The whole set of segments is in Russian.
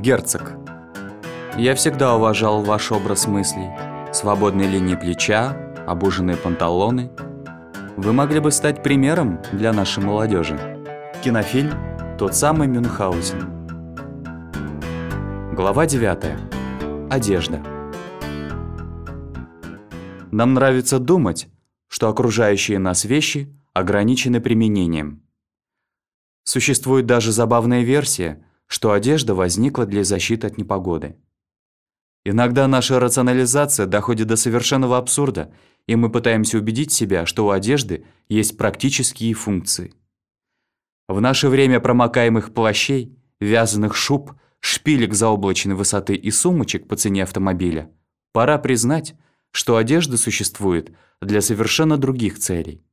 Герцог. Я всегда уважал ваш образ мыслей. Свободные линии плеча, обуженные панталоны. Вы могли бы стать примером для нашей молодежи. Кинофильм «Тот самый Мюнхгаузен». Глава 9. Одежда. Нам нравится думать, что окружающие нас вещи ограничены применением. Существует даже забавная версия, что одежда возникла для защиты от непогоды. Иногда наша рационализация доходит до совершенного абсурда, и мы пытаемся убедить себя, что у одежды есть практические функции. В наше время промокаемых плащей, вязаных шуб, шпилек заоблачной высоты и сумочек по цене автомобиля, пора признать, что одежда существует для совершенно других целей.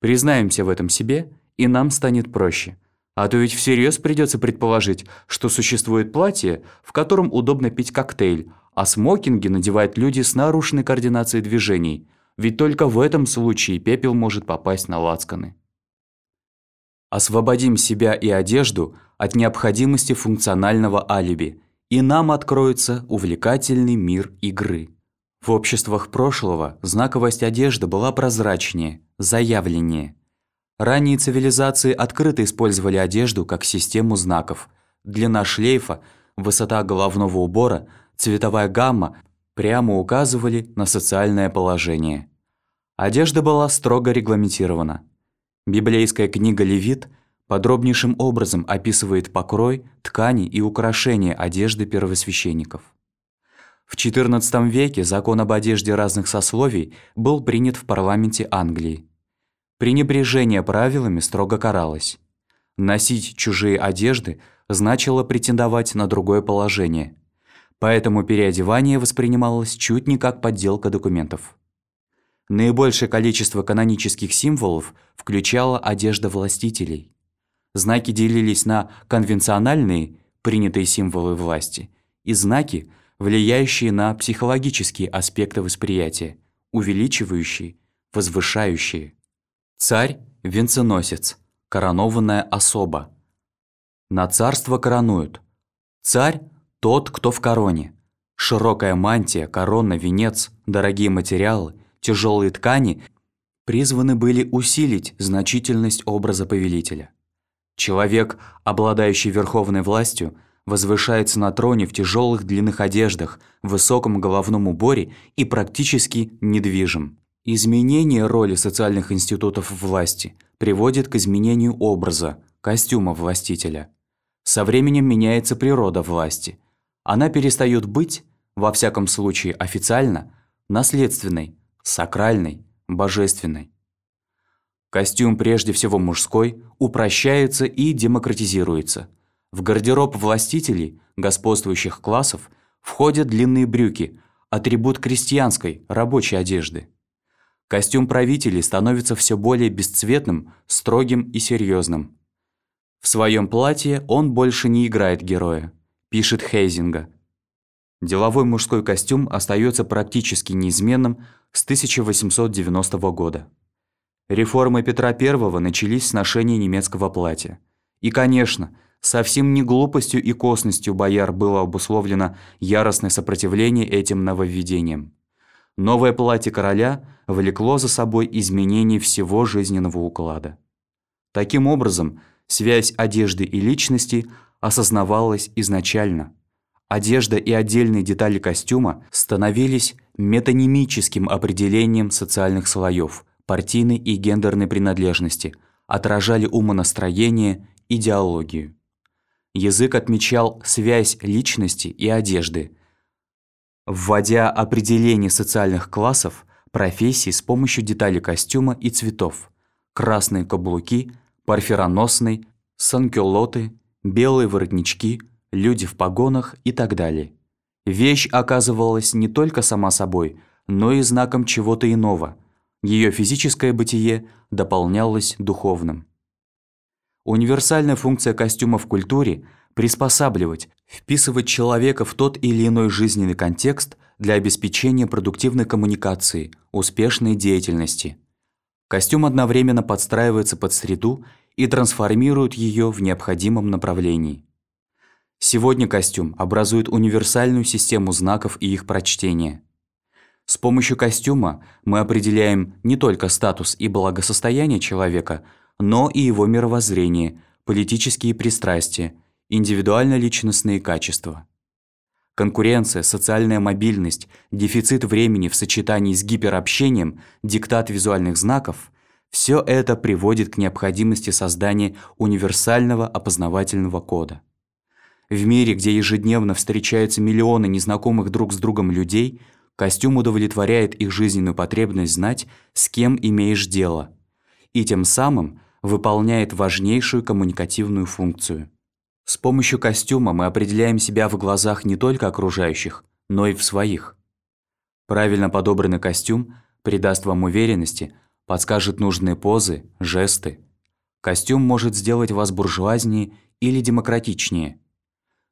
Признаемся в этом себе, и нам станет проще. А то ведь всерьез придется предположить, что существует платье, в котором удобно пить коктейль, а смокинги надевают люди с нарушенной координацией движений, ведь только в этом случае пепел может попасть на лацканы. Освободим себя и одежду от необходимости функционального алиби, и нам откроется увлекательный мир игры. В обществах прошлого знаковость одежды была прозрачнее, заявленнее. Ранние цивилизации открыто использовали одежду как систему знаков. Длина шлейфа, высота головного убора, цветовая гамма прямо указывали на социальное положение. Одежда была строго регламентирована. Библейская книга «Левит» подробнейшим образом описывает покрой, ткани и украшения одежды первосвященников. В XIV веке закон об одежде разных сословий был принят в парламенте Англии. Пренебрежение правилами строго каралось. Носить чужие одежды значило претендовать на другое положение. Поэтому переодевание воспринималось чуть не как подделка документов. Наибольшее количество канонических символов включало одежда властителей. Знаки делились на конвенциональные, принятые символы власти, и знаки, влияющие на психологические аспекты восприятия, увеличивающие, возвышающие. Царь – венценосец, коронованная особа. На царство коронуют. Царь – тот, кто в короне. Широкая мантия, корона, венец, дорогие материалы, тяжелые ткани призваны были усилить значительность образа повелителя. Человек, обладающий верховной властью – возвышается на троне в тяжелых длинных одеждах, в высоком головном уборе и практически недвижим. Изменение роли социальных институтов власти приводит к изменению образа, костюма властителя. Со временем меняется природа власти. Она перестает быть, во всяком случае официально, наследственной, сакральной, божественной. Костюм, прежде всего мужской, упрощается и демократизируется – в гардероб властителей, господствующих классов, входят длинные брюки, атрибут крестьянской, рабочей одежды. Костюм правителей становится все более бесцветным, строгим и серьезным. В своем платье он больше не играет героя, пишет Хейзинга. Деловой мужской костюм остается практически неизменным с 1890 года. Реформы Петра I начались с ношения немецкого платья. И, конечно, Совсем не глупостью и косностью бояр было обусловлено яростное сопротивление этим нововведениям. Новое платье короля влекло за собой изменение всего жизненного уклада. Таким образом, связь одежды и личности осознавалась изначально. Одежда и отдельные детали костюма становились метонимическим определением социальных слоев, партийной и гендерной принадлежности, отражали умонастроение, идеологию. Язык отмечал связь личности и одежды, вводя определение социальных классов, профессий с помощью деталей костюма и цветов. Красные каблуки, парфироносный, санкюлоты, белые воротнички, люди в погонах и так далее. Вещь оказывалась не только сама собой, но и знаком чего-то иного. Ее физическое бытие дополнялось духовным. Универсальная функция костюма в культуре – приспосабливать, вписывать человека в тот или иной жизненный контекст для обеспечения продуктивной коммуникации, успешной деятельности. Костюм одновременно подстраивается под среду и трансформирует ее в необходимом направлении. Сегодня костюм образует универсальную систему знаков и их прочтения. С помощью костюма мы определяем не только статус и благосостояние человека, но и его мировоззрение, политические пристрастия, индивидуально-личностные качества. Конкуренция, социальная мобильность, дефицит времени в сочетании с гиперобщением, диктат визуальных знаков – все это приводит к необходимости создания универсального опознавательного кода. В мире, где ежедневно встречаются миллионы незнакомых друг с другом людей, костюм удовлетворяет их жизненную потребность знать, с кем имеешь дело, и тем самым выполняет важнейшую коммуникативную функцию – с помощью костюма мы определяем себя в глазах не только окружающих, но и в своих. Правильно подобранный костюм придаст вам уверенности, подскажет нужные позы, жесты. Костюм может сделать вас буржуазнее или демократичнее.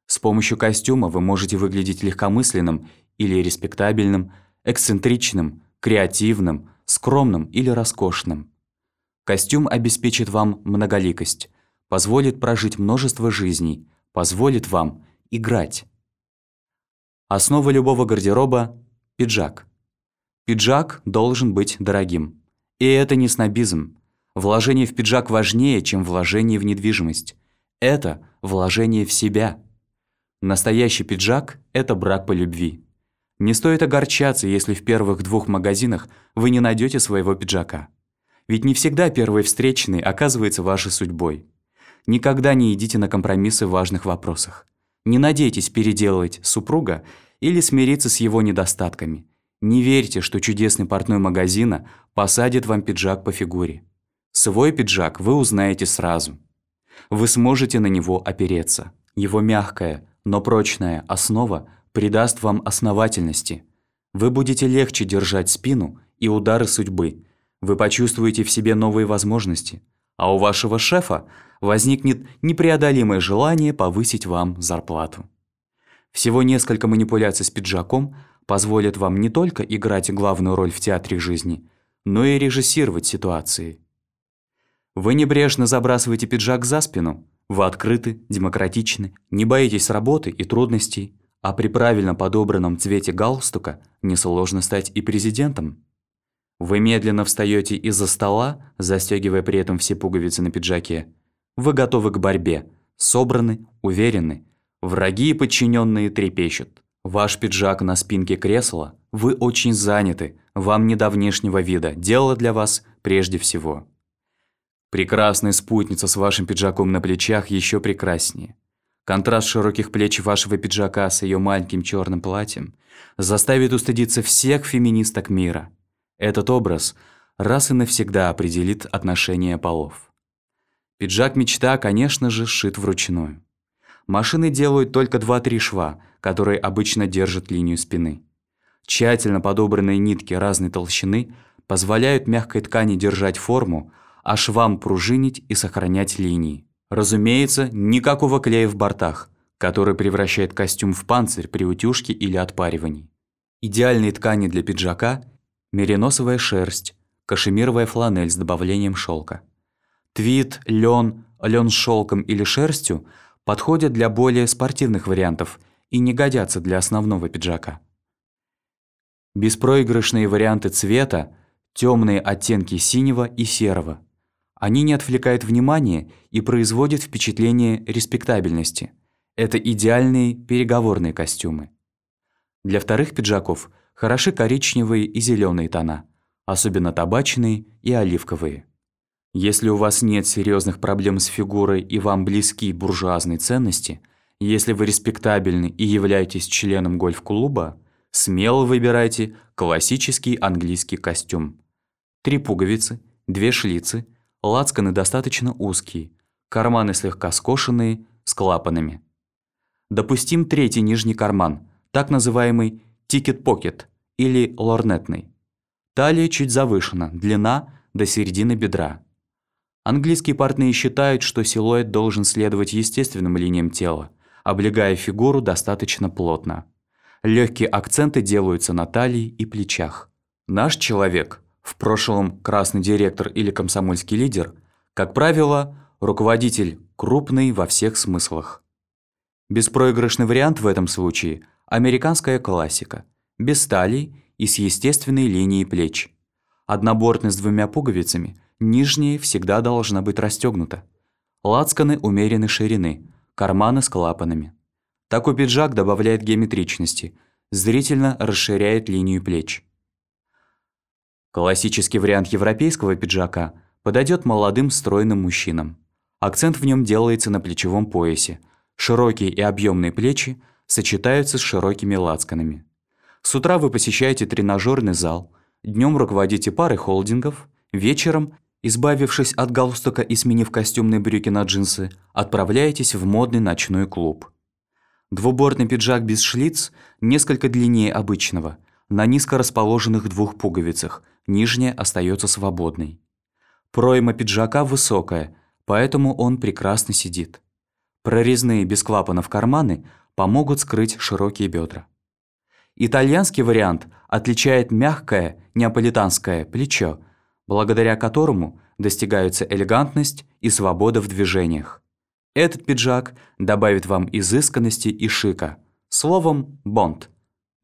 С помощью костюма вы можете выглядеть легкомысленным или респектабельным, эксцентричным, креативным, скромным или роскошным. Костюм обеспечит вам многоликость, позволит прожить множество жизней, позволит вам играть. Основа любого гардероба – пиджак. Пиджак должен быть дорогим. И это не снобизм. Вложение в пиджак важнее, чем вложение в недвижимость. Это вложение в себя. Настоящий пиджак – это брак по любви. Не стоит огорчаться, если в первых двух магазинах вы не найдете своего пиджака. Ведь не всегда первый встречный оказывается вашей судьбой. Никогда не идите на компромиссы в важных вопросах. Не надейтесь переделывать супруга или смириться с его недостатками. Не верьте, что чудесный портной магазина посадит вам пиджак по фигуре. Свой пиджак вы узнаете сразу. Вы сможете на него опереться. Его мягкая, но прочная основа придаст вам основательности. Вы будете легче держать спину и удары судьбы. Вы почувствуете в себе новые возможности. А у вашего шефа возникнет непреодолимое желание повысить вам зарплату. Всего несколько манипуляций с пиджаком позволят вам не только играть главную роль в театре жизни, но и режиссировать ситуации. Вы небрежно забрасываете пиджак за спину, вы открыты, демократичны, не боитесь работы и трудностей, а при правильно подобранном цвете галстука несложно стать и президентом. Вы медленно встаете из-за стола, застегивая при этом все пуговицы на пиджаке, вы готовы к борьбе, собраны, уверены. Враги и подчиненные трепещут. Ваш пиджак на спинке кресла, вы очень заняты, вам не до внешнего вида, дело для вас прежде всего. Прекрасная спутница с вашим пиджаком на плечах еще прекраснее. Контраст широких плеч вашего пиджака с ее маленьким черным платьем заставит устыдиться всех феминисток мира. Этот образ раз и навсегда определит отношения полов. Пиджак мечта, конечно же, сшит вручную. Машины делают только 2-3 шва, которые обычно держат линию спины. Тщательно подобранные нитки разной толщины позволяют мягкой ткани держать форму, а швам пружинить и сохранять линии. Разумеется, никакого клея в бортах, который превращает костюм в панцирь при утюжке или отпаривании. Идеальные ткани для пиджака – мериносовая шерсть, кашемировая фланель с добавлением шелка. Твид, лен, лен с шелком или шерстью подходят для более спортивных вариантов и не годятся для основного пиджака. Беспроигрышные варианты цвета – темные оттенки синего и серого. Они не отвлекают внимание и производят впечатление респектабельности. Это идеальные переговорные костюмы. Для вторых пиджаков хороши коричневые и зеленые тона, особенно табачные и оливковые. Если у вас нет серьезных проблем с фигурой и вам близки буржуазные ценности, если вы респектабельны и являетесь членом гольф-клуба, смело выбирайте классический английский костюм. Три пуговицы, две шлицы, лацканы достаточно узкие, карманы слегка скошенные, с клапанами. Допустим третий нижний карман, так называемый ticket pocket или лорнетный. Талия чуть завышена, длина до середины бедра. Английские портные считают, что силуэт должен следовать естественным линиям тела, облегая фигуру достаточно плотно. Легкие акценты делаются на талии и плечах. Наш человек, в прошлом красный директор или комсомольский лидер, как правило, руководитель крупный во всех смыслах. Беспроигрышный вариант в этом случае – американская классика, без талий и с естественной линией плеч. Однобортный с двумя пуговицами, нижняя всегда должна быть расстегнута. Лацканы умеренной ширины, карманы с клапанами. Такой пиджак добавляет геометричности, зрительно расширяет линию плеч. Классический вариант европейского пиджака подойдет молодым стройным мужчинам. Акцент в нем делается на плечевом поясе. Широкие и объемные плечи сочетаются с широкими лацканами. С утра вы посещаете тренажерный зал, днем руководите парой холдингов, вечером, избавившись от галстука и сменив костюмные брюки на джинсы, отправляетесь в модный ночной клуб. Двубортный пиджак без шлиц несколько длиннее обычного, на низко расположенных двух пуговицах, нижняя остается свободной. Пройма пиджака высокая, поэтому он прекрасно сидит. Прорезные без клапанов карманы помогут скрыть широкие бедра. Итальянский вариант отличает мягкое неаполитанское плечо, благодаря которому достигаются элегантность и свобода в движениях. Этот пиджак добавит вам изысканности и шика. Словом, Бонд.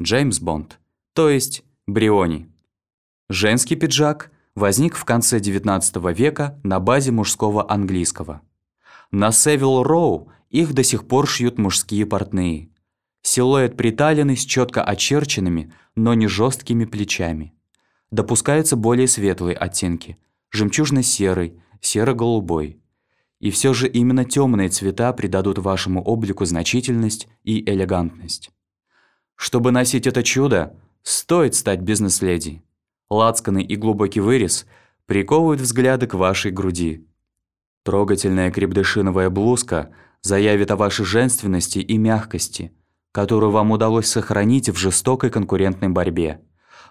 Джеймс Бонд. То есть Бриони. Женский пиджак возник в конце XIX века на базе мужского английского. На Севил Роу их до сих пор шьют мужские портные. Силуэт приталенный с четко очерченными, но не жесткими плечами. Допускаются более светлые оттенки – жемчужно-серый, серо-голубой. И все же именно темные цвета придадут вашему облику значительность и элегантность. Чтобы носить это чудо, стоит стать бизнес-леди. Лацканы и глубокий вырез приковывают взгляды к вашей груди. Трогательная крепдышиновая блузка заявит о вашей женственности и мягкости, которую вам удалось сохранить в жестокой конкурентной борьбе.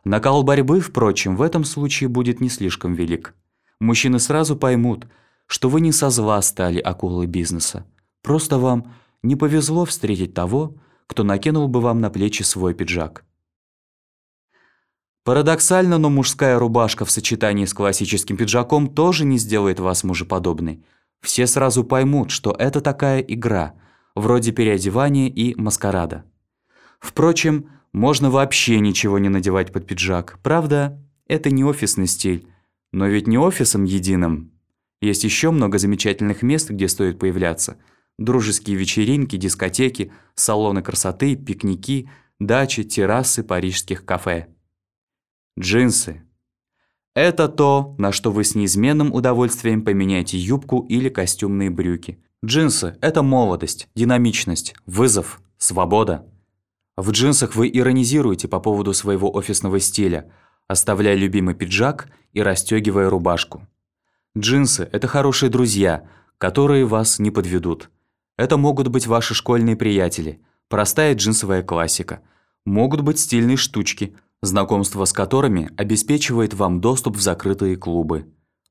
Накал борьбы, впрочем, в этом случае будет не слишком велик. Мужчины сразу поймут, что вы не со зла стали акулой бизнеса. Просто вам не повезло встретить того, кто накинул бы вам на плечи свой пиджак. Парадоксально, но мужская рубашка в сочетании с классическим пиджаком тоже не сделает вас мужеподобной. Все сразу поймут, что это такая игра, вроде переодевания и маскарада. Впрочем, можно вообще ничего не надевать под пиджак. Правда, это не офисный стиль. Но ведь не офисом единым. Есть еще много замечательных мест, где стоит появляться. Дружеские вечеринки, дискотеки, салоны красоты, пикники, дачи, террасы парижских кафе. Джинсы. Это то, на что вы с неизменным удовольствием поменяете юбку или костюмные брюки. Джинсы – это молодость, динамичность, вызов, свобода. В джинсах вы иронизируете по поводу своего офисного стиля, оставляя любимый пиджак и расстегивая рубашку. Джинсы – это хорошие друзья, которые вас не подведут. Это могут быть ваши школьные приятели, простая джинсовая классика. Могут быть стильные штучки – знакомство с которыми обеспечивает вам доступ в закрытые клубы.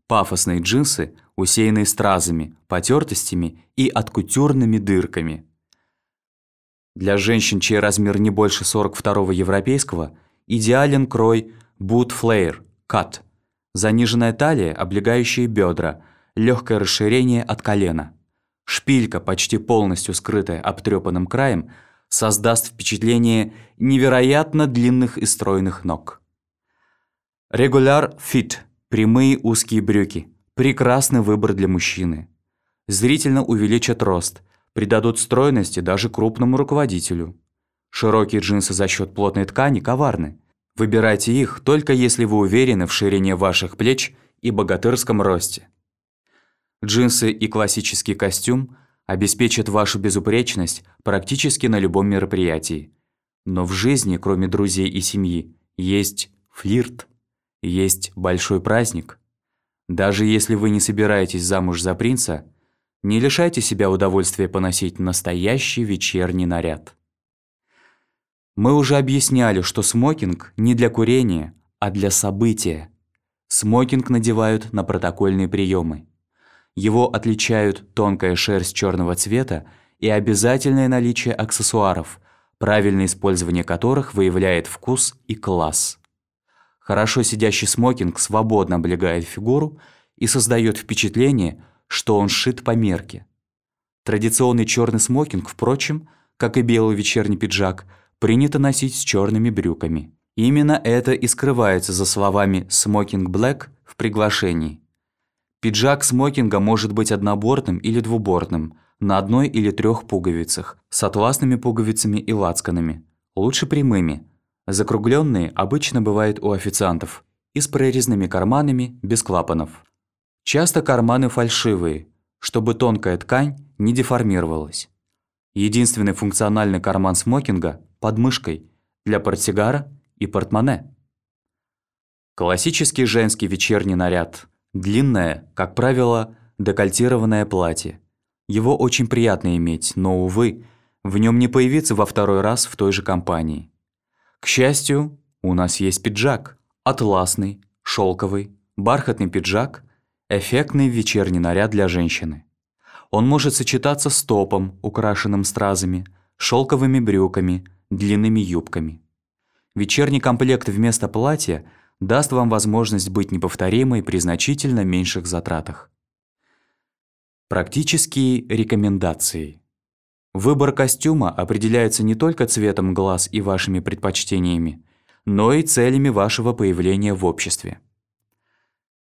Пафосные джинсы, усеянные стразами, потертостями и откутюрными дырками. Для женщин, чей размер не больше 42 европейского, идеален крой boot flare, cut, заниженная талия, облегающие бедра, легкое расширение от колена. Шпилька, почти полностью скрытая обтрепанным краем, создаст впечатление невероятно длинных и стройных ног. Регуляр фит – прямые узкие брюки. Прекрасный выбор для мужчины. Зрительно увеличат рост, придадут стройности даже крупному руководителю. Широкие джинсы за счет плотной ткани коварны. Выбирайте их только если вы уверены в ширине ваших плеч и богатырском росте. Джинсы и классический костюм обеспечит вашу безупречность практически на любом мероприятии. Но в жизни, кроме друзей и семьи, есть флирт, есть большой праздник. Даже если вы не собираетесь замуж за принца, не лишайте себя удовольствия поносить настоящий вечерний наряд. Мы уже объясняли, что смокинг не для курения, а для события. Смокинг надевают на протокольные приемы. Его отличают тонкая шерсть черного цвета и обязательное наличие аксессуаров, правильное использование которых выявляет вкус и класс. Хорошо сидящий смокинг свободно облегает фигуру и создает впечатление, что он сшит по мерке. Традиционный черный смокинг, впрочем, как и белый вечерний пиджак, принято носить с черными брюками. Именно это и скрывается за словами «смокинг блэк» в приглашении. Пиджак смокинга может быть однобортным или двубортным, на одной или трех пуговицах, с атласными пуговицами и лацканами. Лучше прямыми. Закругленные обычно бывают у официантов. И с прорезными карманами, без клапанов. Часто карманы фальшивые, чтобы тонкая ткань не деформировалась. Единственный функциональный карман смокинга – под мышкой, для портсигара и портмоне. Классический женский вечерний наряд. Длинное, как правило, декольтированное платье. Его очень приятно иметь, но, увы, в нем не появиться во второй раз в той же компании. К счастью, у нас есть пиджак. Атласный, шелковый, бархатный пиджак – эффектный вечерний наряд для женщины. Он может сочетаться с топом, украшенным стразами, шелковыми брюками, длинными юбками. Вечерний комплект вместо платья даст вам возможность быть неповторимой при значительно меньших затратах. Практические рекомендации. Выбор костюма определяется не только цветом глаз и вашими предпочтениями, но и целями вашего появления в обществе.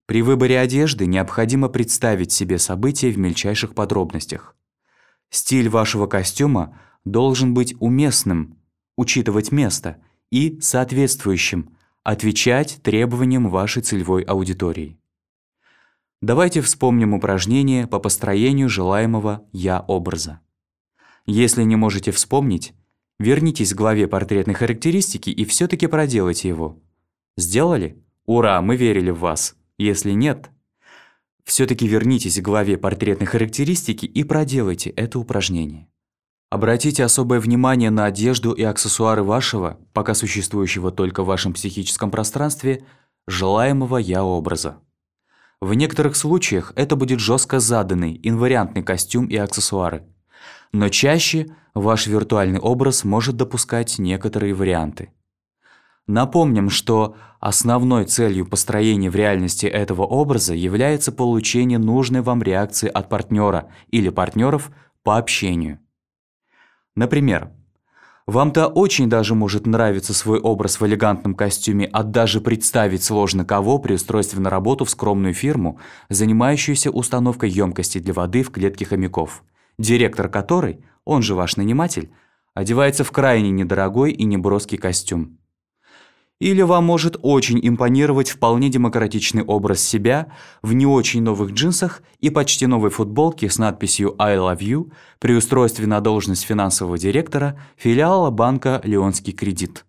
При выборе одежды необходимо представить себе события в мельчайших подробностях. Стиль вашего костюма должен быть уместным, учитывать место – и соответствующим, отвечать требованиям вашей целевой аудитории. Давайте вспомним упражнение по построению желаемого «я-образа». Если не можете вспомнить, вернитесь к главе портретной характеристики и все-таки проделайте его. Сделали? Ура, мы верили в вас. Если нет, все-таки вернитесь к главе портретной характеристики и проделайте это упражнение. Обратите особое внимание на одежду и аксессуары вашего, пока существующего только в вашем психическом пространстве, желаемого я-образа. В некоторых случаях это будет жестко заданный, инвариантный костюм и аксессуары. Но чаще ваш виртуальный образ может допускать некоторые варианты. Напомним, что основной целью построения в реальности этого образа является получение нужной вам реакции от партнера или партнеров по общению. Например, вам-то очень даже может нравиться свой образ в элегантном костюме, а даже представить сложно кого при устройстве на работу в скромную фирму, занимающуюся установкой емкости для воды в клетке хомяков, директор которой, он же ваш наниматель, одевается в крайне недорогой и неброский костюм. Или вам может очень импонировать вполне демократичный образ себя в не очень новых джинсах и почти новой футболке с надписью «I love you» при устройстве на должность финансового директора филиала банка «Леонский кредит».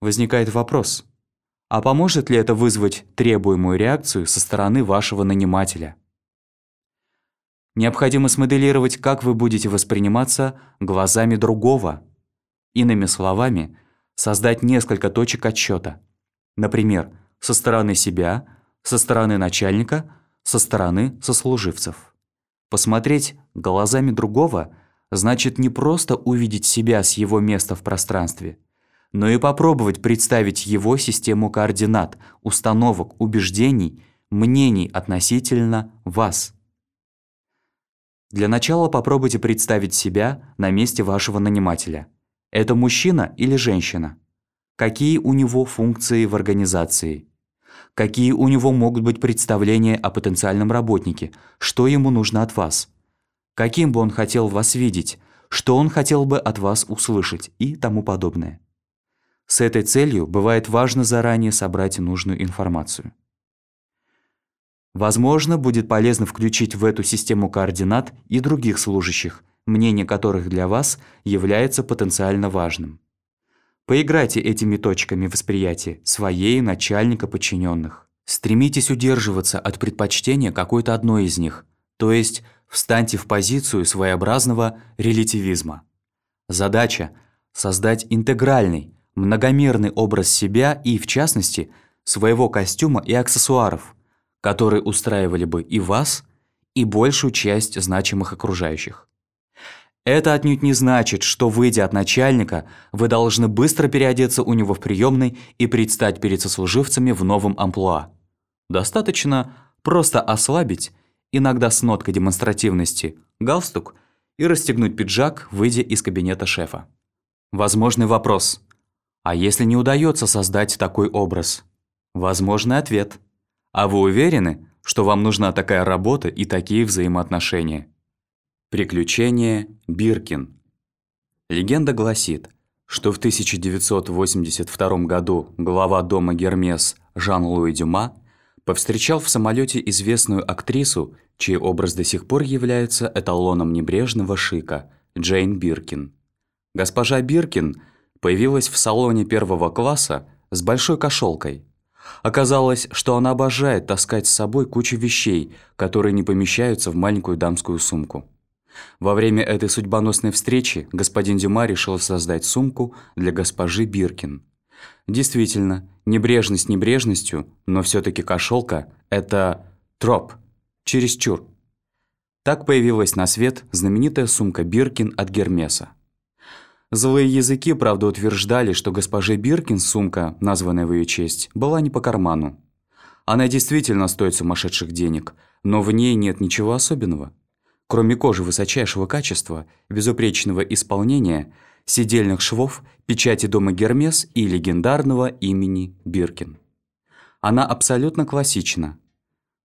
Возникает вопрос, а поможет ли это вызвать требуемую реакцию со стороны вашего нанимателя? Необходимо смоделировать, как вы будете восприниматься глазами другого. Иными словами – создать несколько точек отсчета. Например, со стороны себя, со стороны начальника, со стороны сослуживцев. Посмотреть глазами другого значит не просто увидеть себя с его места в пространстве, но и попробовать представить его систему координат, установок, убеждений, мнений относительно вас. Для начала попробуйте представить себя на месте вашего нанимателя – это мужчина или женщина? Какие у него функции в организации? Какие у него могут быть представления о потенциальном работнике? Что ему нужно от вас? Каким бы он хотел вас видеть? Что он хотел бы от вас услышать? И тому подобное. С этой целью бывает важно заранее собрать нужную информацию. Возможно, будет полезно включить в эту систему координат и других служащих, мнение которых для вас является потенциально важным. Поиграйте этими точками восприятия своей начальника подчиненных. Стремитесь удерживаться от предпочтения какой-то одной из них, то есть встаньте в позицию своеобразного релятивизма. Задача – создать интегральный, многомерный образ себя и, в частности, своего костюма и аксессуаров, которые устраивали бы и вас, и большую часть значимых окружающих. Это отнюдь не значит, что, выйдя от начальника, вы должны быстро переодеться у него в приемной и предстать перед сослуживцами в новом амплуа. Достаточно просто ослабить иногда с ноткой демонстративности, галстук и расстегнуть пиджак, выйдя из кабинета шефа. Возможный вопрос. А если не удается создать такой образ? Возможный ответ. А вы уверены, что вам нужна такая работа и такие взаимоотношения? Приключения Биркин. Легенда гласит, что в 1982 году глава дома Гермес Жан-Луи Дюма повстречал в самолете известную актрису, чей образ до сих пор является эталоном небрежного шика – Джейн Биркин. Госпожа Биркин появилась в салоне первого класса с большой кошелкой. Оказалось, что она обожает таскать с собой кучу вещей, которые не помещаются в маленькую дамскую сумку. Во время этой судьбоносной встречи господин Дюма решил создать сумку для госпожи Биркин. Действительно, небрежность небрежностью, но все таки кошелка – это троп, чересчур. Так появилась на свет знаменитая сумка Биркин от Гермеса. Злые языки, правда, утверждали, что госпоже Биркин сумка, названная в ее честь, была не по карману. Она действительно стоит сумасшедших денег, но в ней нет ничего особенного. Кроме кожи высочайшего качества, безупречного исполнения, сидельных швов, печати дома Гермес и легендарного имени Биркин. Она абсолютно классична.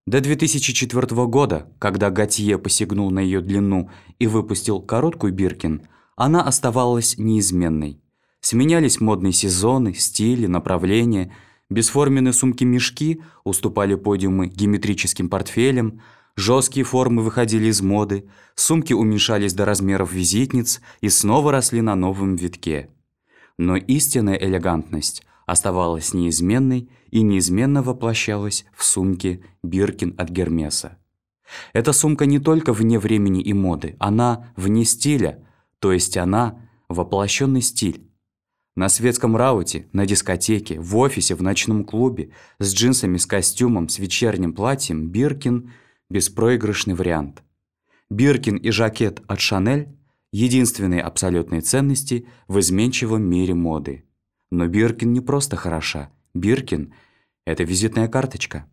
До 2004 года, когда Готье посягнул на ее длину и выпустил короткую Биркин – она оставалась неизменной. Сменялись модные сезоны, стили, направления. Бесформенные сумки-мешки уступали подиумы геометрическим портфелям, жесткие формы выходили из моды, сумки уменьшались до размеров визитниц и снова росли на новом витке. Но истинная элегантность оставалась неизменной и неизменно воплощалась в сумке Биркин от Гермеса. Эта сумка не только вне времени и моды, она вне стиля, то есть она – воплощенный стиль. На светском рауте, на дискотеке, в офисе, в ночном клубе, с джинсами, с костюмом, с вечерним платьем Биркин – беспроигрышный вариант. Биркин и жакет от Шанель – единственные абсолютные ценности в изменчивом мире моды. Но Биркин не просто хороша. Биркин – это визитная карточка.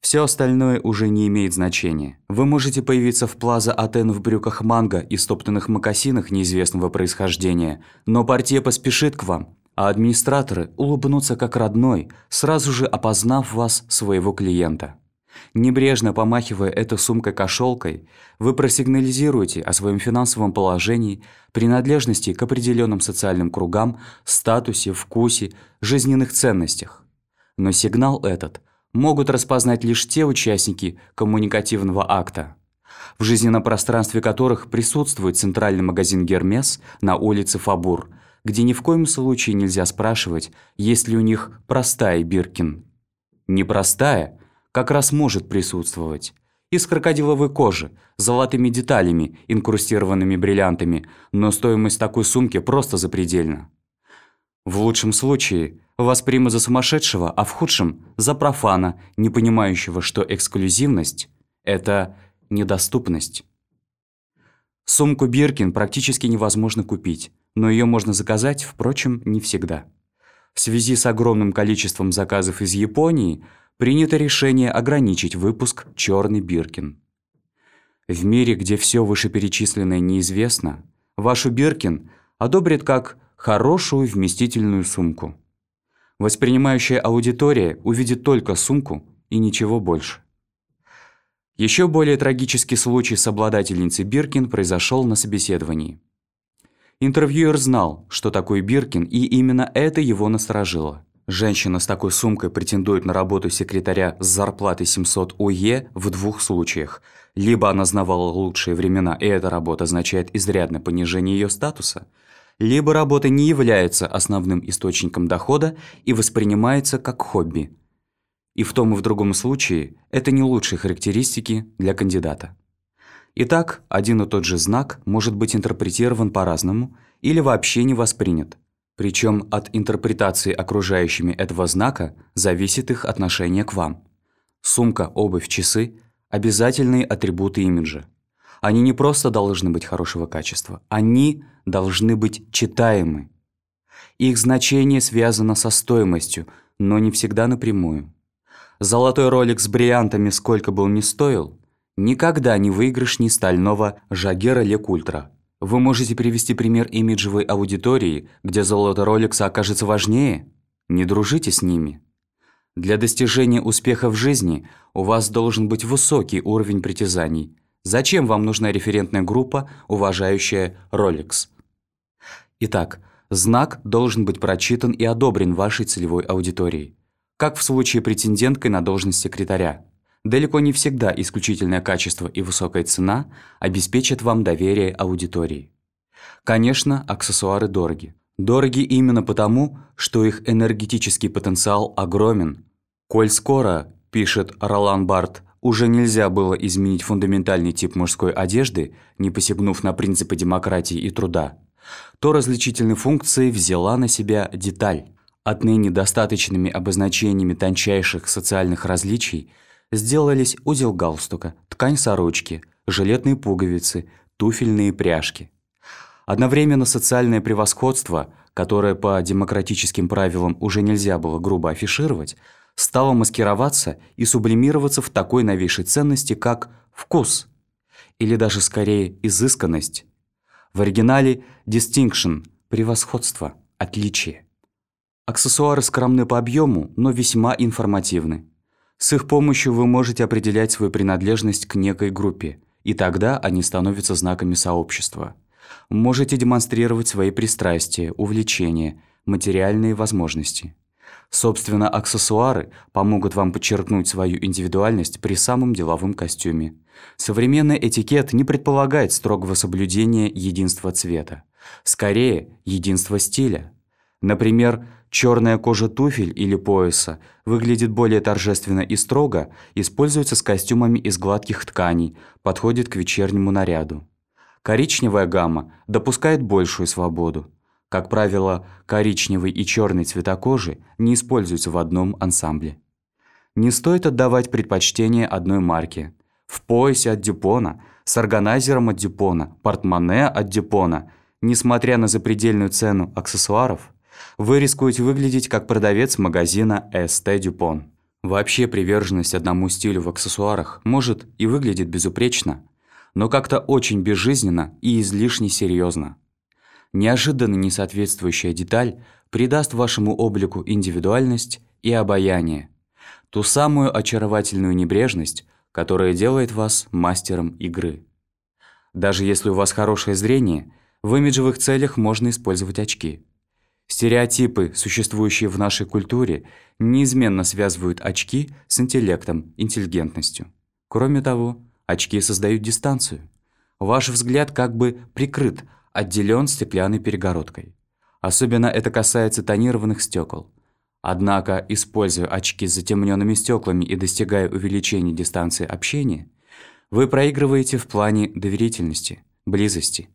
Все остальное уже не имеет значения. Вы можете появиться в Плаза Атен в брюках манго и стоптанных мокасинах неизвестного происхождения, но партия поспешит к вам, а администраторы улыбнутся как родной, сразу же опознав вас, своего клиента. Небрежно помахивая этой сумкой-кошелкой, вы просигнализируете о своем финансовом положении, принадлежности к определенным социальным кругам, статусе, вкусе, жизненных ценностях. Но сигнал этот – могут распознать лишь те участники коммуникативного акта, в жизненном пространстве которых присутствует центральный магазин «Гермес» на улице Фабур, где ни в коем случае нельзя спрашивать, есть ли у них простая Биркин. Непростая как раз может присутствовать. Из крокодиловой кожи, с золотыми деталями, инкрустированными бриллиантами, но стоимость такой сумки просто запредельна. В лучшем случае вас примут за сумасшедшего, а в худшем – за профана, не понимающего, что эксклюзивность – это недоступность. Сумку Биркин практически невозможно купить, но ее можно заказать, впрочем, не всегда. В связи с огромным количеством заказов из Японии принято решение ограничить выпуск «Черный Биркин». В мире, где все вышеперечисленное неизвестно, вашу Биркин одобрят как хорошую вместительную сумку. Воспринимающая аудитория увидит только сумку и ничего больше. Еще более трагический случай с обладательницей Биркин произошел на собеседовании. Интервьюер знал, что такое Биркин, и именно это его насторожило. Женщина с такой сумкой претендует на работу секретаря с зарплатой 700 УЕ в двух случаях. Либо она знавала лучшие времена, и эта работа означает изрядное понижение ее статуса – либо работа не является основным источником дохода и воспринимается как хобби. И в том и в другом случае это не лучшие характеристики для кандидата. Итак, один и тот же знак может быть интерпретирован по-разному или вообще не воспринят. Причем от интерпретации окружающими этого знака зависит их отношение к вам. Сумка, обувь, часы – обязательные атрибуты имиджа. Они не просто должны быть хорошего качества, они должны быть читаемы. Их значение связано со стоимостью, но не всегда напрямую. Золотой ролик с бриллиантами сколько бы он ни стоил, Никогда не выигрышней стального Жагера Лекультра. Вы можете привести пример имиджевой аудитории, где золото Ролекса окажется важнее? Не дружите с ними. Для достижения успеха в жизни у вас должен быть высокий уровень притязаний. Зачем вам нужна референтная группа, уважающая Rolex? Итак, знак должен быть прочитан и одобрен вашей целевой аудиторией. Как в случае претенденткой на должность секретаря. Далеко не всегда исключительное качество и высокая цена обеспечат вам доверие аудитории. Конечно, аксессуары дороги. Дороги именно потому, что их энергетический потенциал огромен. Коль скоро, пишет Ролан Барт, уже нельзя было изменить фундаментальный тип мужской одежды, не посягнув на принципы демократии и труда, то различительной функции взяла на себя деталь. Отныне достаточными обозначениями тончайших социальных различий сделались узел галстука, ткань сорочки, жилетные пуговицы, туфельные пряжки. Одновременно социальное превосходство, которое по демократическим правилам уже нельзя было грубо афишировать, стало маскироваться и сублимироваться в такой новейшей ценности, как вкус, или даже скорее изысканность. В оригинале distinction – превосходство, отличие. Аксессуары скромны по объему, но весьма информативны. С их помощью вы можете определять свою принадлежность к некой группе, и тогда они становятся знаками сообщества. Можете демонстрировать свои пристрастия, увлечения, материальные возможности. Собственно, аксессуары помогут вам подчеркнуть свою индивидуальность при самом деловом костюме. Современный этикет не предполагает строгого соблюдения единства цвета. Скорее, единства стиля. Например, черная кожа туфель или пояса выглядит более торжественно и строго, используется с костюмами из гладких тканей, подходит к вечернему наряду. Коричневая гамма допускает большую свободу. Как правило, коричневый и черный цвета кожи не используются в одном ансамбле. Не стоит отдавать предпочтение одной марке. В поясе от Дюпона, с органайзером от Дюпона, портмоне от Дюпона, несмотря на запредельную цену аксессуаров, вы рискуете выглядеть как продавец магазина ST Дюпон. Вообще приверженность одному стилю в аксессуарах может и выглядит безупречно, но как-то очень безжизненно и излишне серьезно. Неожиданно несоответствующая деталь придаст вашему облику индивидуальность и обаяние, ту самую очаровательную небрежность, которая делает вас мастером игры. Даже если у вас хорошее зрение, в имиджевых целях можно использовать очки. Стереотипы, существующие в нашей культуре, неизменно связывают очки с интеллектом, интеллигентностью. Кроме того, очки создают дистанцию. Ваш взгляд как бы прикрыт отделен стеклянной перегородкой. Особенно это касается тонированных стекол. Однако, используя очки с затемненными стеклами и достигая увеличения дистанции общения, вы проигрываете в плане доверительности, близости.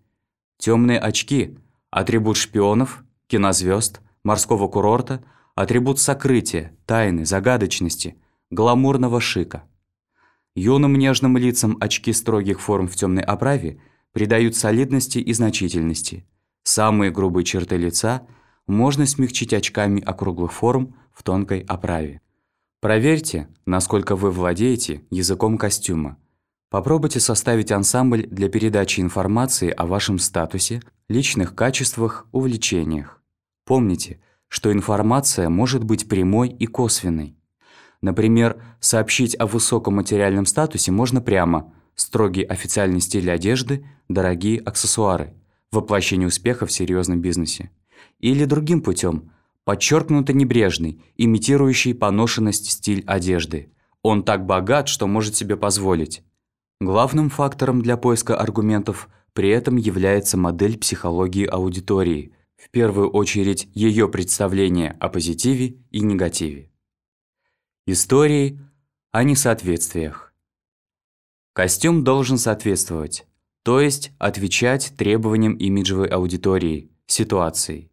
Темные очки – атрибут шпионов, кинозвезд, морского курорта, атрибут сокрытия, тайны, загадочности, гламурного шика. Юным нежным лицам очки строгих форм в темной оправе – придают солидности и значительности. Самые грубые черты лица можно смягчить очками округлых форм в тонкой оправе. Проверьте, насколько вы владеете языком костюма. Попробуйте составить ансамбль для передачи информации о вашем статусе, личных качествах, увлечениях. Помните, что информация может быть прямой и косвенной. Например, сообщить о высоком материальном статусе можно прямо – строгий официальный стиль одежды, дорогие аксессуары, воплощение успеха в серьезном бизнесе. Или другим путем, подчеркнуто небрежный, имитирующий поношенность стиль одежды. Он так богат, что может себе позволить. Главным фактором для поиска аргументов при этом является модель психологии аудитории, в первую очередь ее представление о позитиве и негативе. Истории о несоответствиях. Костюм должен соответствовать, то есть отвечать требованиям имиджевой аудитории, ситуации.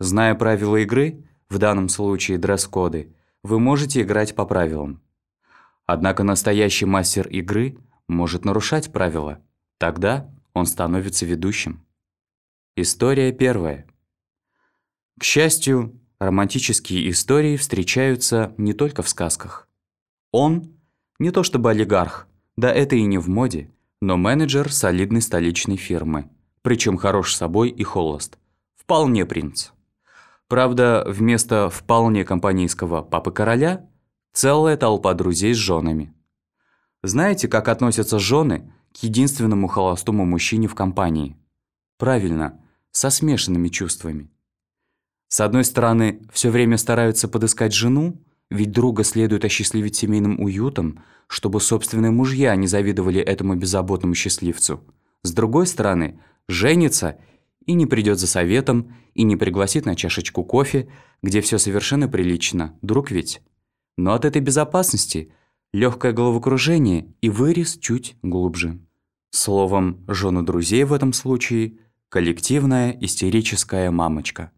Зная правила игры, в данном случае дресс-коды, вы можете играть по правилам. Однако настоящий мастер игры может нарушать правила. Тогда он становится ведущим. История первая. К счастью, романтические истории встречаются не только в сказках. Он не то чтобы олигарх – Да это и не в моде, но менеджер солидной столичной фирмы. Причем хорош собой и холост. Вполне принц. Правда, вместо вполне компанейского папы короля целая толпа друзей с женами. Знаете, как относятся жены к единственному холостому мужчине в компании? Правильно, со смешанными чувствами. С одной стороны, все время стараются подыскать жену, ведь друга следует осчастливить семейным уютом, чтобы собственные мужья не завидовали этому беззаботному счастливцу. С другой стороны, женится и не придет за советом, и не пригласит на чашечку кофе, где все совершенно прилично, друг ведь. Но от этой безопасности легкое головокружение и вырез чуть глубже. Словом, жену друзей в этом случае – коллективная истерическая мамочка.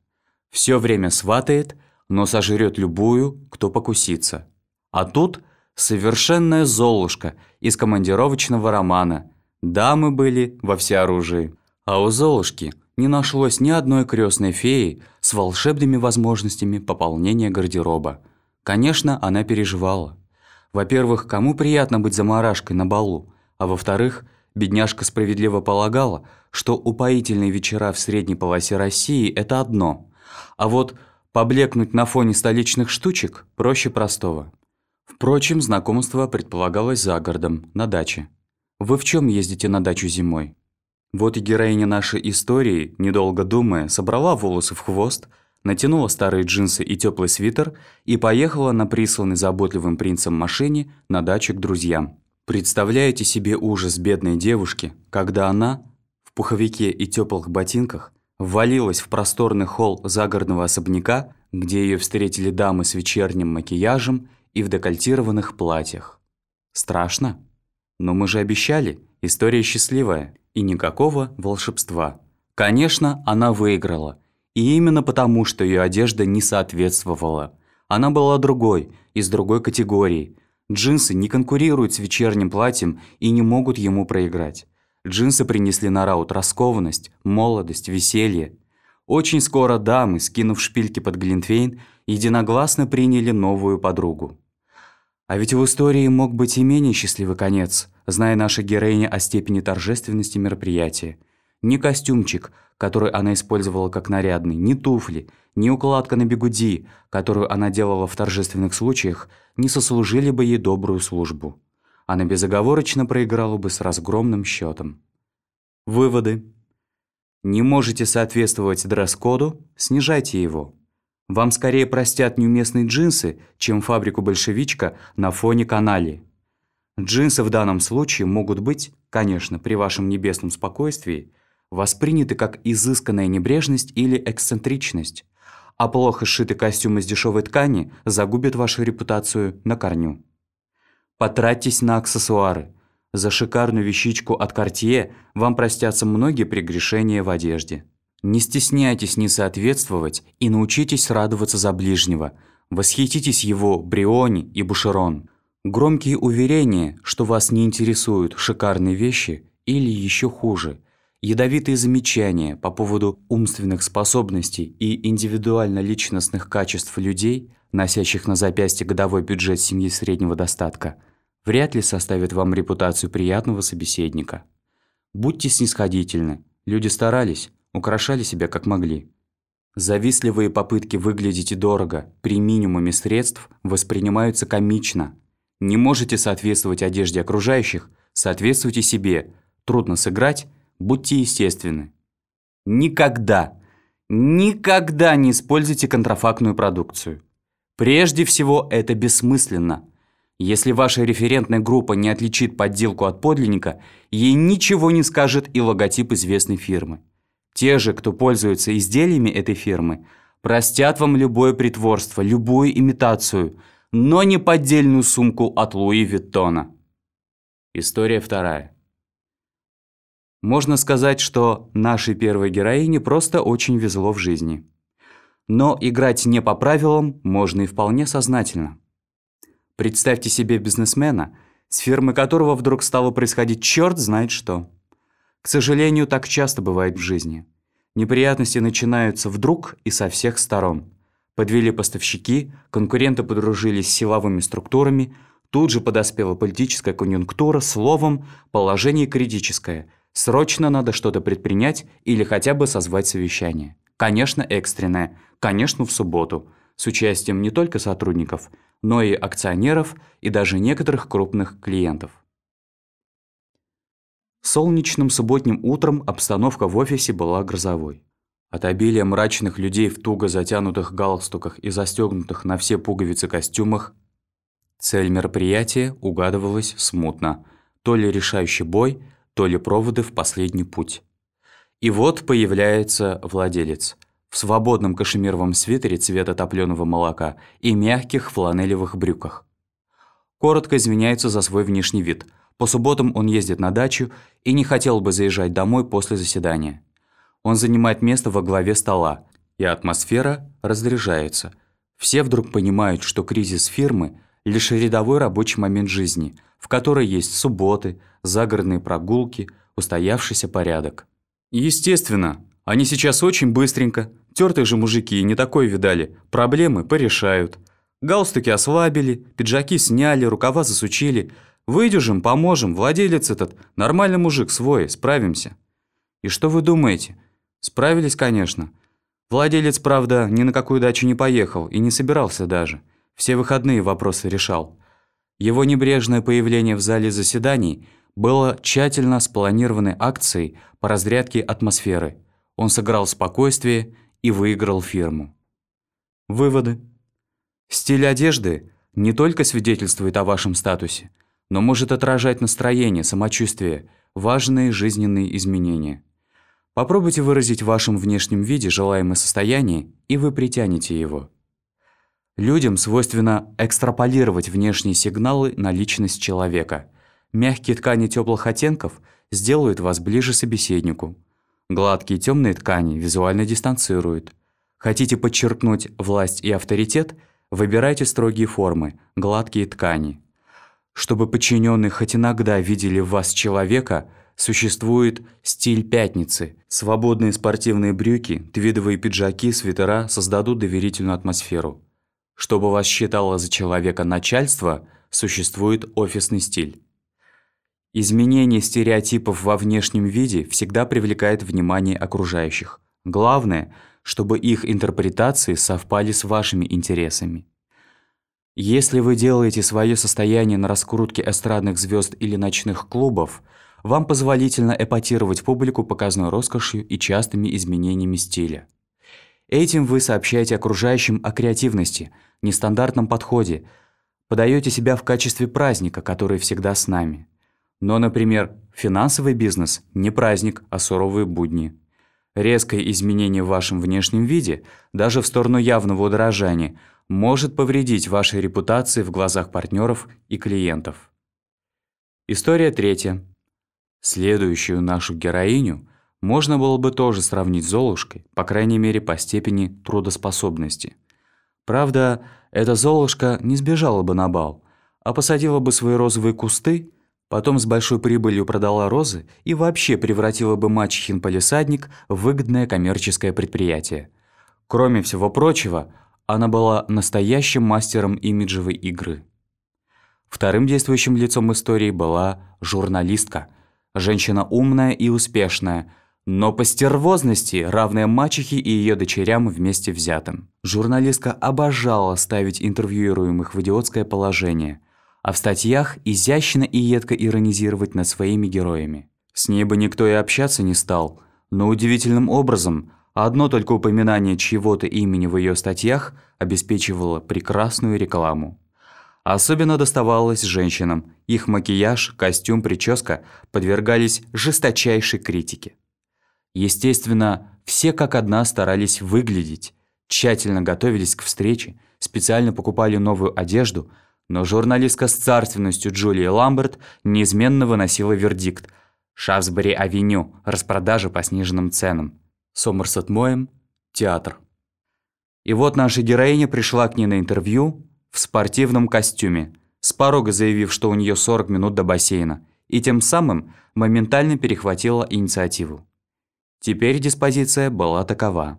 Все время сватает, но сожрет любую, кто покусится. А тут совершенная золушка из командировочного романа. Дамы были во всеоружии. А у Золушки не нашлось ни одной крестной феи с волшебными возможностями пополнения гардероба. Конечно, она переживала. Во-первых, кому приятно быть заморашкой на балу, а во-вторых, бедняжка справедливо полагала, что упоительные вечера в средней полосе России – это одно, а вот поблекнуть на фоне столичных штучек проще простого. Впрочем, знакомство предполагалось за городом, на даче. Вы в чем ездите на дачу зимой? Вот и героиня нашей истории, недолго думая, собрала волосы в хвост, натянула старые джинсы и теплый свитер и поехала на присланной заботливым принцем машине на дачу к друзьям. Представляете себе ужас бедной девушки, когда она в пуховике и теплых ботинках ввалилась в просторный холл загородного особняка, где ее встретили дамы с вечерним макияжем и в декольтированных платьях. Страшно? Но мы же обещали, история счастливая и никакого волшебства. Конечно, она выиграла. И именно потому, что ее одежда не соответствовала. Она была другой, из другой категории. Джинсы не конкурируют с вечерним платьем и не могут ему проиграть. Джинсы принесли на раут раскованность, молодость, веселье. Очень скоро дамы, скинув шпильки под Глинтвейн, единогласно приняли новую подругу. А ведь в истории мог быть и менее счастливый конец, зная наша героиня о степени торжественности мероприятия. Ни костюмчик, который она использовала как нарядный, ни туфли, ни укладка на бегуди, которую она делала в торжественных случаях, не сослужили бы ей добрую службу. Она безоговорочно проиграла бы с разгромным счетом. Выводы. Не можете соответствовать дресс-коду – снижайте его. Вам скорее простят неуместные джинсы, чем фабрику «Большевичка» на фоне канали. Джинсы в данном случае могут быть, конечно, при вашем небесном спокойствии, восприняты как изысканная небрежность или эксцентричность, а плохо сшитый костюм из дешевой ткани загубит вашу репутацию на корню. Потратьтесь на аксессуары. За шикарную вещичку от Cartier вам простятся многие прегрешения в одежде. Не стесняйтесь не соответствовать и научитесь радоваться за ближнего. Восхититесь его Бриони и Бушерон. Громкие уверения, что вас не интересуют шикарные вещи или еще хуже, ядовитые замечания по поводу умственных способностей и индивидуально-личностных качеств людей, носящих на запястье годовой бюджет семьи среднего достатка, вряд ли составят вам репутацию приятного собеседника. Будьте снисходительны, люди старались, украшали себя как могли. Завистливые попытки выглядеть дорого при минимуме средств воспринимаются комично. Не можете соответствовать одежде окружающих, соответствуйте себе. Трудно сыграть, будьте естественны. Никогда, никогда не используйте контрафактную продукцию. Прежде всего, это бессмысленно. Если ваша референтная группа не отличит подделку от подлинника, ей ничего не скажет и логотип известной фирмы. Те же, кто пользуется изделиями этой фирмы, простят вам любое притворство, любую имитацию, но не поддельную сумку от Луи Виттона. История вторая. Можно сказать, что нашей первой героине просто очень везло в жизни. Но играть не по правилам можно и вполне сознательно. Представьте себе бизнесмена, с фирмы которого вдруг стало происходить черт знает что. К сожалению, так часто бывает в жизни. Неприятности начинаются вдруг и со всех сторон. Подвели поставщики, конкуренты подружились с силовыми структурами, Тут же подоспела политическая конъюнктура, словом, положение критическое. Срочно надо что-то предпринять или хотя бы созвать совещание. Конечно, экстренное, конечно, в субботу, с участием не только сотрудников, но и акционеров и даже некоторых крупных клиентов. Солнечным субботним утром обстановка в офисе была грозовой. От обилия мрачных людей в туго затянутых галстуках и застегнутых на все пуговицы костюмах цель мероприятия угадывалась смутно. То ли решающий бой, то ли проводы в последний путь. И вот появляется владелец в свободном кашемировом свитере цвета топлёного молока и мягких фланелевых брюках. Коротко извиняется за свой внешний вид. По субботам он ездит на дачу и не хотел бы заезжать домой после заседания. Он занимает место во главе стола, и атмосфера разряжается. Все вдруг понимают, что кризис фирмы – лишь рядовой рабочий момент жизни, в которой есть субботы, загородные прогулки, устоявшийся порядок. Естественно, они сейчас очень быстренько, тертые же мужики и не такое видали, проблемы порешают. Галстуки ослабили, пиджаки сняли, рукава засучили. Выдержим, поможем, владелец этот, нормальный мужик свой, справимся. И что вы думаете? Справились, конечно. Владелец, правда, ни на какую дачу не поехал и не собирался даже. Все выходные вопросы решал. Его небрежное появление в зале заседаний было тщательно спланированной акцией по разрядке атмосферы. Он сыграл спокойствие и выиграл фирму. Выводы. Стиль одежды не только свидетельствует о вашем статусе, но может отражать настроение, самочувствие, важные жизненные изменения. Попробуйте выразить в вашем внешнем виде желаемое состояние, и вы притянете его. Людям свойственно экстраполировать внешние сигналы на личность человека. Мягкие ткани теплых оттенков сделают вас ближе собеседнику. Гладкие темные ткани визуально дистанцируют. Хотите подчеркнуть власть и авторитет? Выбирайте строгие формы, гладкие ткани. Чтобы подчиненные хоть иногда видели в вас человека – Существует стиль пятницы. Свободные спортивные брюки, твидовые пиджаки, свитера создадут доверительную атмосферу. Чтобы вас считало за человека начальство, существует офисный стиль. Изменение стереотипов во внешнем виде всегда привлекает внимание окружающих. Главное, чтобы их интерпретации совпали с вашими интересами. Если вы делаете свое состояние на раскрутке эстрадных звезд или ночных клубов – вам позволительно эпатировать публику показной роскошью и частыми изменениями стиля. Этим вы сообщаете окружающим о креативности, нестандартном подходе, подаете себя в качестве праздника, который всегда с нами. Но, например, финансовый бизнес – не праздник, а суровые будни. Резкое изменение в вашем внешнем виде, даже в сторону явного удорожания, может повредить вашей репутации в глазах партнеров и клиентов. История третья. Следующую нашу героиню можно было бы тоже сравнить с Золушкой, по крайней мере по степени трудоспособности. Правда, эта Золушка не сбежала бы на бал, а посадила бы свои розовые кусты, потом с большой прибылью продала розы и вообще превратила бы мачехин полисадник в выгодное коммерческое предприятие. Кроме всего прочего, она была настоящим мастером имиджевой игры. Вторым действующим лицом истории была журналистка – Женщина умная и успешная, но по стервозности равная мачехе и ее дочерям вместе взятым. Журналистка обожала ставить интервьюируемых в идиотское положение, а в статьях изящно и едко иронизировать над своими героями. С ней бы никто и общаться не стал, но удивительным образом одно только упоминание чьего-то имени в ее статьях обеспечивало прекрасную рекламу. Особенно доставалось женщинам. Их макияж, костюм, прическа подвергались жесточайшей критике. Естественно, все как одна старались выглядеть, тщательно готовились к встрече, специально покупали новую одежду, но журналистка с царственностью Джулии Ламберт неизменно выносила вердикт «Шафсбери-авеню. Распродажа по сниженным ценам». Сомерсет Моем. Театр. И вот наша героиня пришла к ней на интервью, в спортивном костюме, с порога заявив, что у нее 40 минут до бассейна, и тем самым моментально перехватила инициативу. Теперь диспозиция была такова.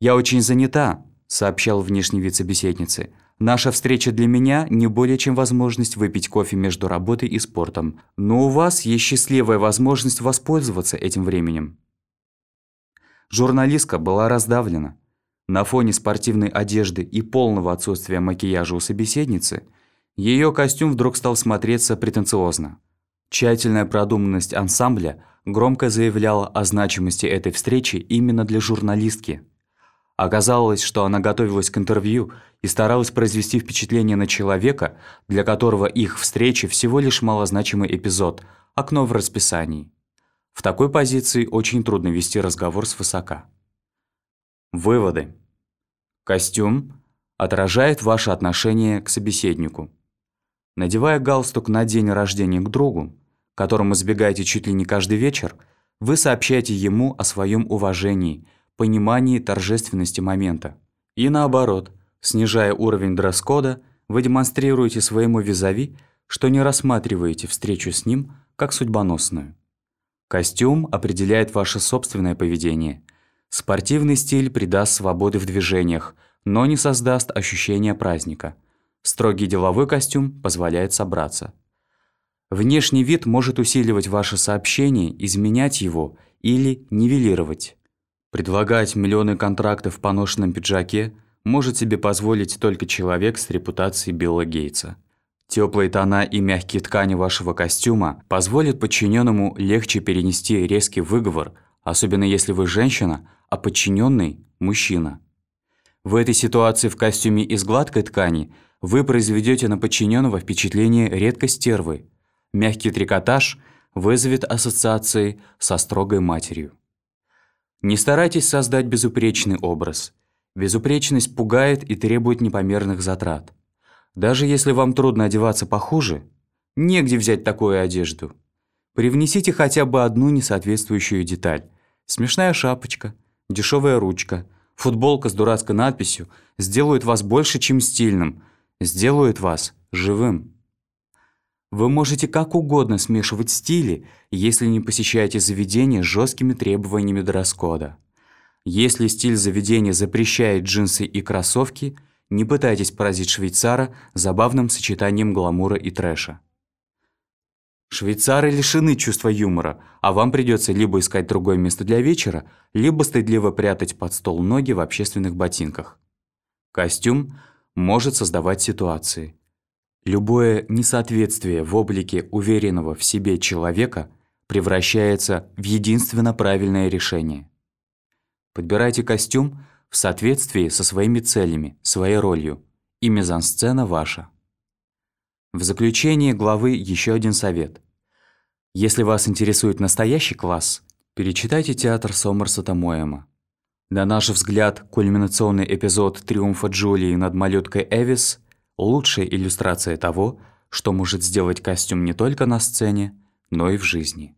«Я очень занята», – сообщал внешний вид собеседницы, Наша встреча для меня не более чем возможность выпить кофе между работой и спортом, но у вас есть счастливая возможность воспользоваться этим временем. Журналистка была раздавлена. На фоне спортивной одежды и полного отсутствия макияжа у собеседницы, ее костюм вдруг стал смотреться претенциозно. Тщательная продуманность ансамбля громко заявляла о значимости этой встречи именно для журналистки – Оказалось, что она готовилась к интервью и старалась произвести впечатление на человека, для которого их встреча всего лишь малозначимый эпизод, окно в расписании. В такой позиции очень трудно вести разговор с высока. Выводы. Костюм отражает ваше отношение к собеседнику. Надевая галстук на день рождения к другу, которому избегаете чуть ли не каждый вечер, вы сообщаете ему о своем уважении – понимании торжественности момента. И наоборот, снижая уровень дресс-кода, вы демонстрируете своему визави, что не рассматриваете встречу с ним как судьбоносную. Костюм определяет ваше собственное поведение. Спортивный стиль придаст свободы в движениях, но не создаст ощущения праздника. Строгий деловой костюм позволяет собраться. Внешний вид может усиливать ваше сообщение, изменять его или нивелировать. Предлагать миллионы контрактов в поношенном пиджаке может себе позволить только человек с репутацией Билла Гейтса. Теплые тона и мягкие ткани вашего костюма позволят подчиненному легче перенести резкий выговор, особенно если вы женщина, а подчиненный – мужчина. В этой ситуации в костюме из гладкой ткани вы произведете на подчиненного впечатление редкой стервы. Мягкий трикотаж вызовет ассоциации со строгой матерью. Не старайтесь создать безупречный образ. Безупречность пугает и требует непомерных затрат. Даже если вам трудно одеваться похуже, негде взять такую одежду. Привнесите хотя бы одну несоответствующую деталь. Смешная шапочка, дешевая ручка, футболка с дурацкой надписью сделают вас больше, чем стильным, сделают вас живым. Вы можете как угодно смешивать стили, если не посещаете заведение с жесткими требованиями дресс-кода. Если стиль заведения запрещает джинсы и кроссовки, не пытайтесь поразить швейцара забавным сочетанием гламура и трэша. Швейцары лишены чувства юмора, а вам придется либо искать другое место для вечера, либо стыдливо прятать под стол ноги в общественных ботинках. Костюм может создавать ситуации – Любое несоответствие в облике уверенного в себе человека превращается в единственно правильное решение. Подбирайте костюм в соответствии со своими целями, своей ролью, и мизансцена ваша. В заключение главы еще один совет. Если вас интересует настоящий класс, перечитайте театр Сомерсета Моэма. На наш взгляд, кульминационный эпизод «Триумфа Джулии над малюткой Эвис» – лучшая иллюстрация того, что может сделать костюм не только на сцене, но и в жизни.